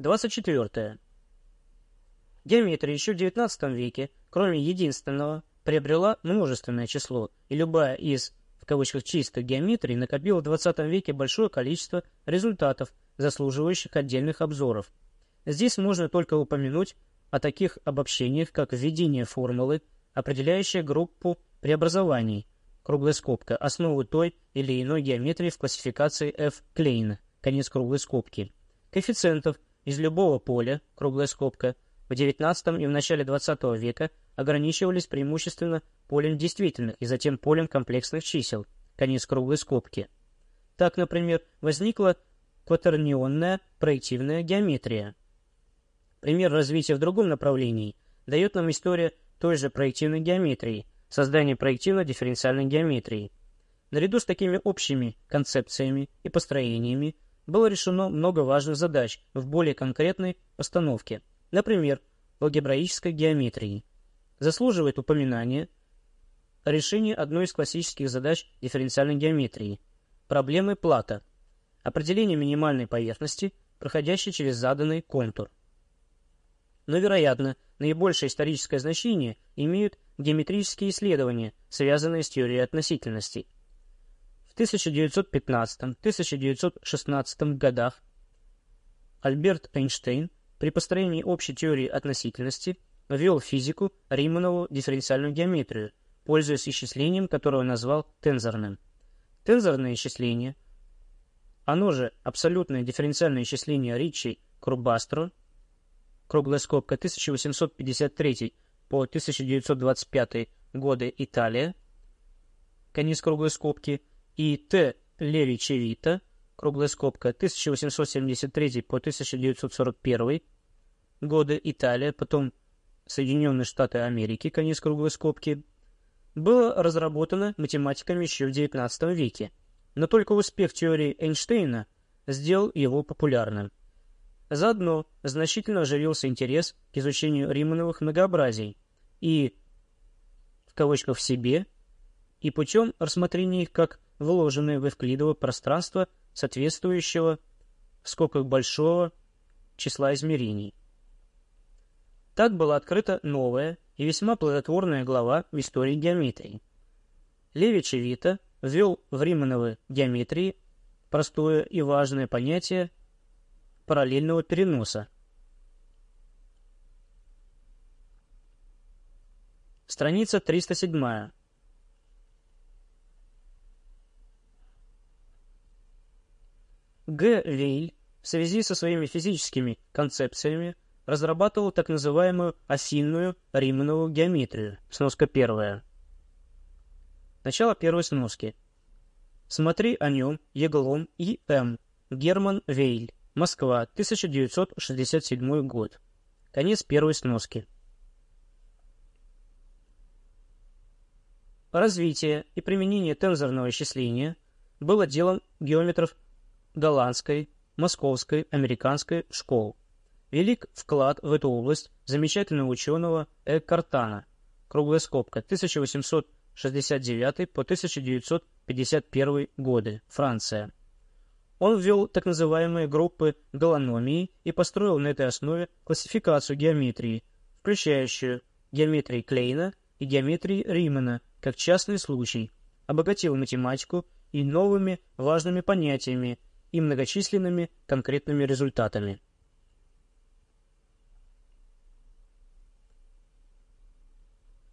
24. Геометрия еще в XIX веке, кроме единственного, приобрела множественное число, и любая из в кавычках чистых геометрий накопила в XX веке большое количество результатов, заслуживающих отдельных обзоров. Здесь можно только упомянуть о таких обобщениях, как введение формулы, определяющая группу преобразований, круглая скобка, основу той или иной геометрии в классификации F. Клейна, конец круглой скобки, коэффициентов из любого поля, круглая скобка, в XIX и в начале XX века ограничивались преимущественно полем действительных и затем полем комплексных чисел, конец круглой скобки. Так, например, возникла кватернионная проективная геометрия. Пример развития в другом направлении дает нам история той же проективной геометрии, создание проективно-дифференциальной геометрии. Наряду с такими общими концепциями и построениями было решено много важных задач в более конкретной постановке, например, алгебраической геометрии. Заслуживает упоминания решение одной из классических задач дифференциальной геометрии – проблемы плата, определение минимальной поверхности, проходящей через заданный контур. Но, вероятно, наибольшее историческое значение имеют геометрические исследования, связанные с теорией относительности. В 1915-1916 годах Альберт Эйнштейн при построении общей теории относительности ввел физику Риманову дифференциальную геометрию, пользуясь исчислением, которое он назвал тензорным. Тензорное исчисление, оно же абсолютное дифференциальное исчисление Ричи-Крубастро, круглая скобка 1853 по 1925 годы Италия, конец круглой скобки, и Т. Леви Чевита, круглая скобка 1873 по 1941 годы Италия, потом Соединенные Штаты Америки, конец круглой скобки, было разработано математиками еще в XIX веке, но только успех теории Эйнштейна сделал его популярным. Заодно значительно оживился интерес к изучению Римановых многообразий и, в кавычках, в себе, и путем рассмотрения их как вложенные в эвклидово пространство соответствующего в большого числа измерений. Так была открыта новая и весьма плодотворная глава в истории геометрии. Леви Чевита ввел в Римановы геометрии простое и важное понятие параллельного переноса. Страница 307. Г. Вейль в связи со своими физическими концепциями разрабатывал так называемую осинную Риманову геометрию. Сноска первая. Начало первой сноски. Смотри о нем Еглом и М. Герман Вейль. Москва, 1967 год. Конец первой сноски. Развитие и применение тензорного исчисления было делом геометров голландской, московской, американской школ. Велик вклад в эту область замечательного ученого Эккартана, круглая скобка, 1869 по 1951 годы, Франция. Он ввел так называемые группы голономии и построил на этой основе классификацию геометрии, включающую геометрии Клейна и геометрии Римана как частный случай, обогатил математику и новыми важными понятиями и многочисленными конкретными результатами.